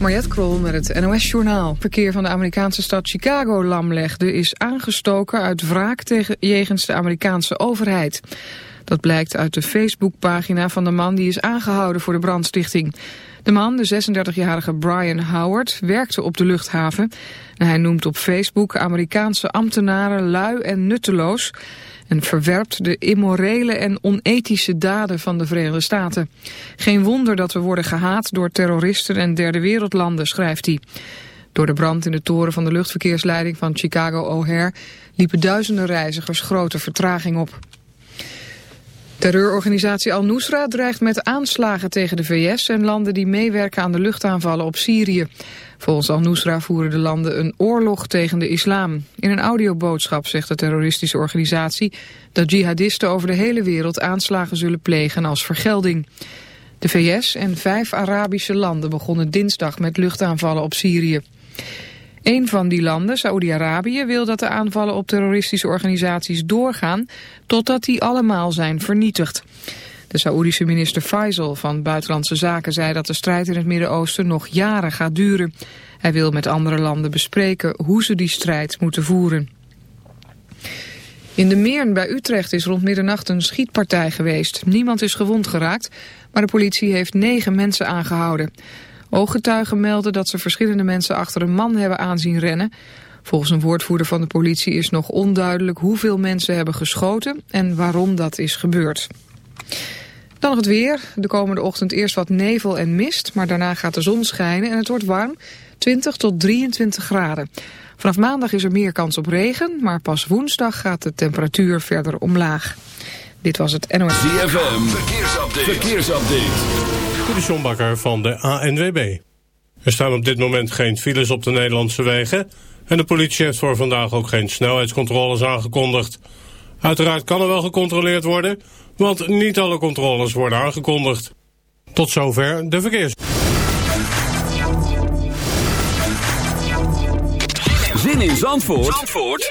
Mariette Krol met het NOS Journaal. Verkeer van de Amerikaanse stad Chicago lamlegde is aangestoken uit wraak tegen, jegens de Amerikaanse overheid. Dat blijkt uit de Facebookpagina van de man die is aangehouden voor de brandstichting. De man, de 36-jarige Brian Howard, werkte op de luchthaven. En hij noemt op Facebook Amerikaanse ambtenaren lui en nutteloos en verwerpt de immorele en onethische daden van de Verenigde Staten. Geen wonder dat we worden gehaat door terroristen en derde wereldlanden, schrijft hij. Door de brand in de toren van de luchtverkeersleiding van Chicago O'Hare liepen duizenden reizigers grote vertraging op. Terreurorganisatie Al-Nusra dreigt met aanslagen tegen de VS en landen die meewerken aan de luchtaanvallen op Syrië. Volgens Al-Nusra voeren de landen een oorlog tegen de islam. In een audioboodschap zegt de terroristische organisatie dat jihadisten over de hele wereld aanslagen zullen plegen als vergelding. De VS en vijf Arabische landen begonnen dinsdag met luchtaanvallen op Syrië. Een van die landen, Saoedi-Arabië, wil dat de aanvallen op terroristische organisaties doorgaan totdat die allemaal zijn vernietigd. De Saoedische minister Faisal van Buitenlandse Zaken zei dat de strijd in het Midden-Oosten nog jaren gaat duren. Hij wil met andere landen bespreken hoe ze die strijd moeten voeren. In de Meern bij Utrecht is rond middernacht een schietpartij geweest. Niemand is gewond geraakt, maar de politie heeft negen mensen aangehouden. Ooggetuigen melden dat ze verschillende mensen achter een man hebben aanzien rennen. Volgens een woordvoerder van de politie is nog onduidelijk hoeveel mensen hebben geschoten en waarom dat is gebeurd. Dan nog het weer. De komende ochtend eerst wat nevel en mist, maar daarna gaat de zon schijnen en het wordt warm, 20 tot 23 graden. Vanaf maandag is er meer kans op regen, maar pas woensdag gaat de temperatuur verder omlaag. Dit was het NOS. ZFM, verkeersupdate. verkeersupdate. Van de ANWB. Er staan op dit moment geen files op de Nederlandse wegen... en de politie heeft voor vandaag ook geen snelheidscontroles aangekondigd. Uiteraard kan er wel gecontroleerd worden want niet alle controles worden aangekondigd. Tot zover de verkeers. Zin in Zandvoort, Zandvoort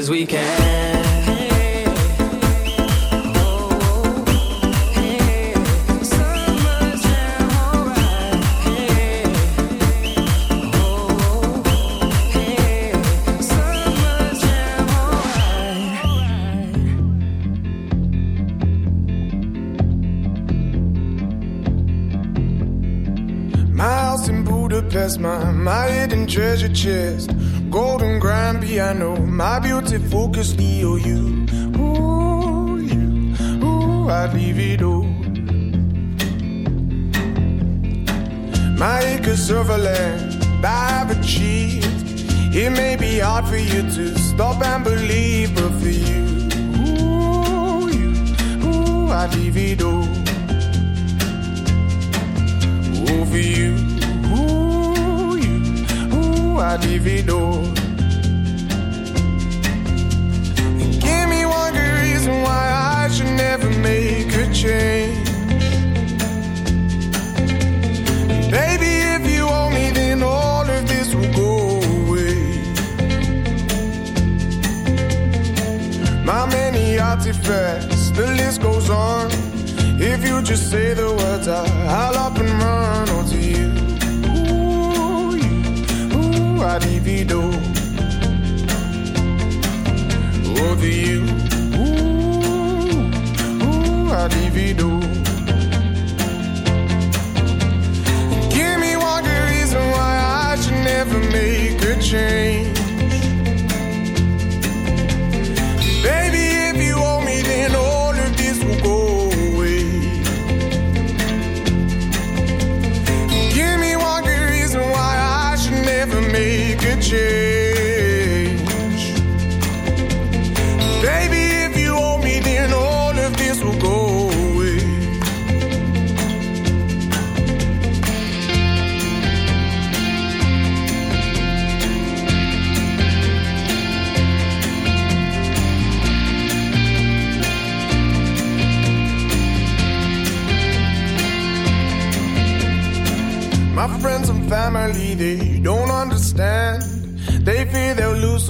As we can. Beauty focus EOU. Ooh, you, ooh, I'd leave it all. My acres of land I've achieved. It may be hard for you to stop and believe, but for you, ooh, you, ooh, I'd leave it all. Ooh, for you. I divido. Give reason why I should never make a change. Baby, if you owe me, then all of this will go away. My many artifacts, the list goes on. If you just say the words, I, I'll up and run onto you. I divido over you. vida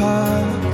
apart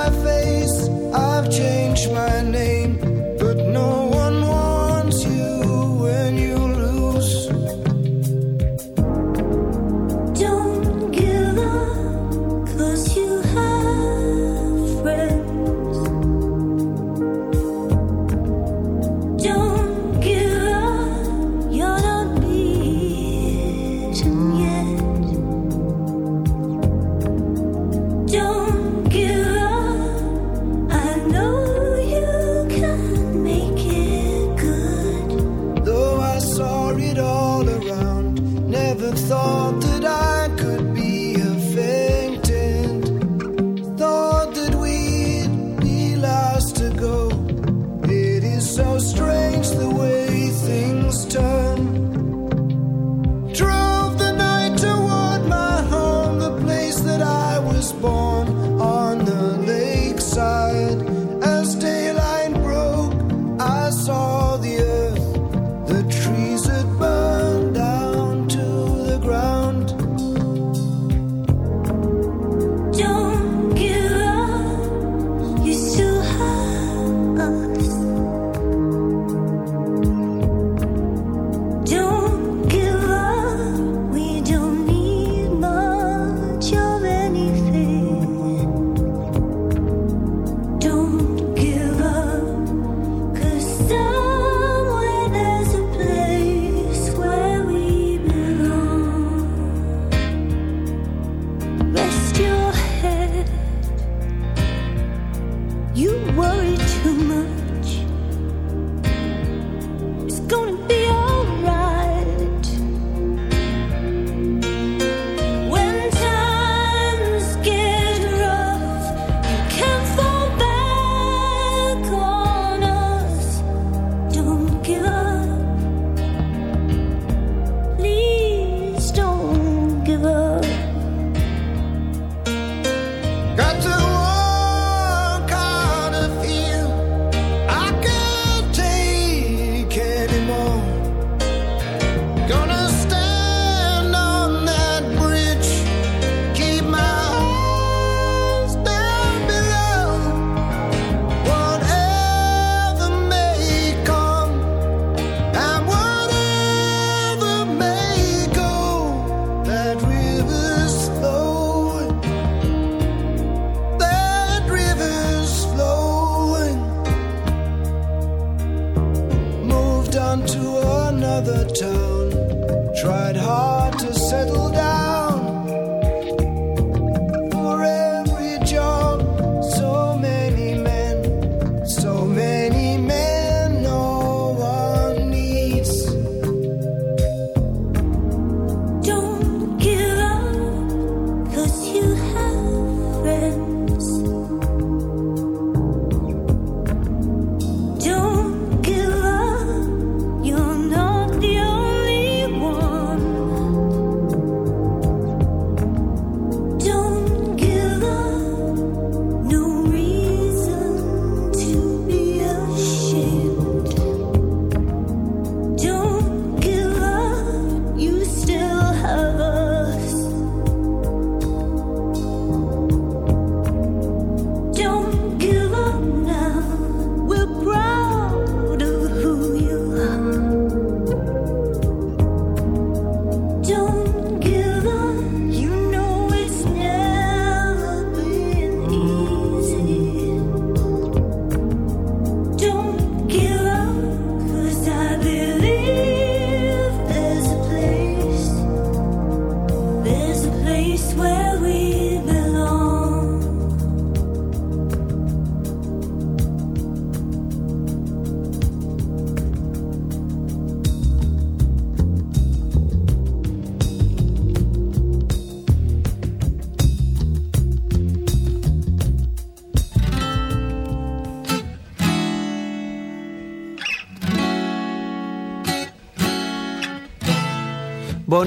my face,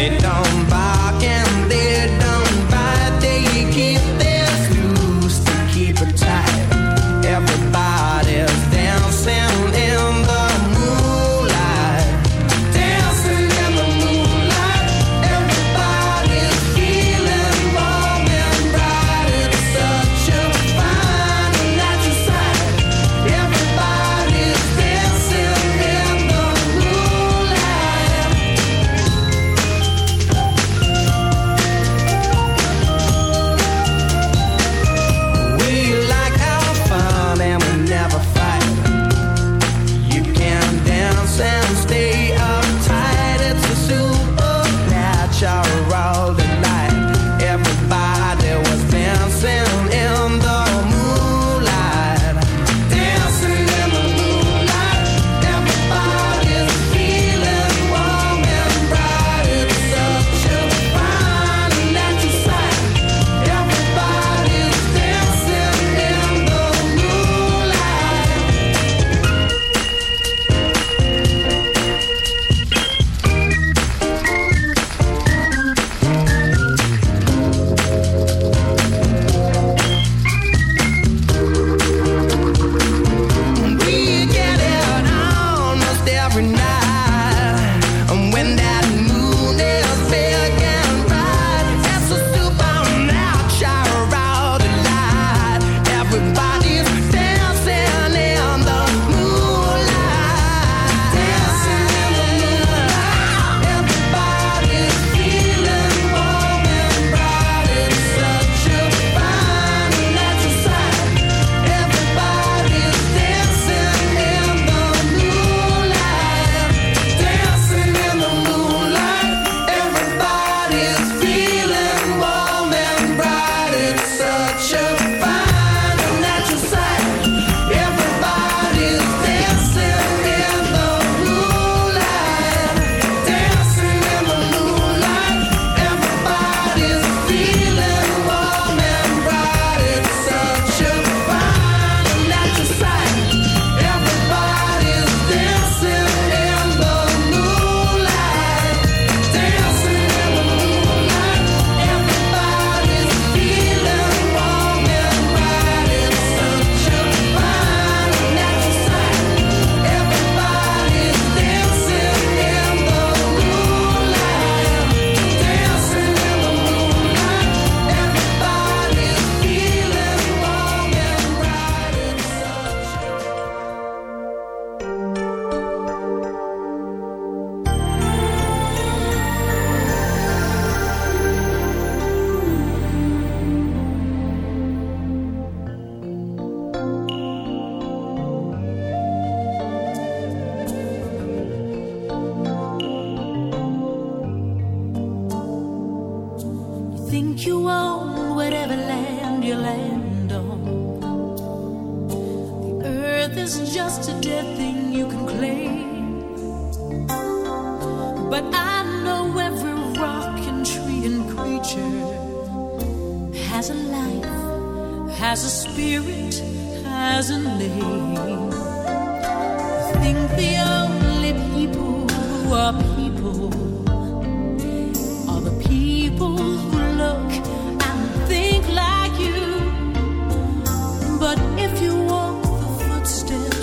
They don't buy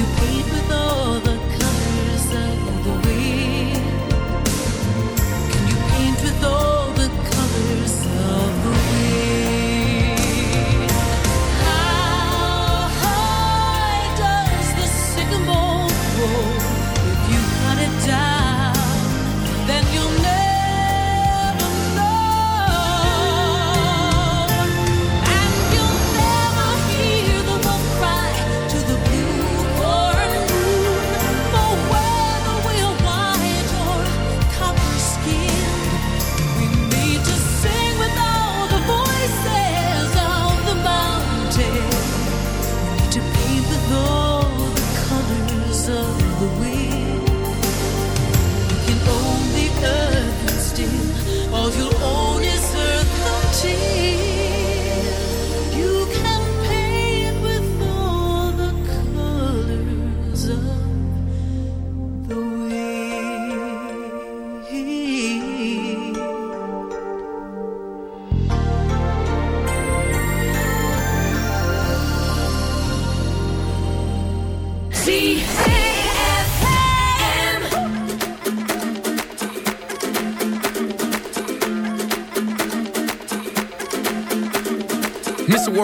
You paid with all.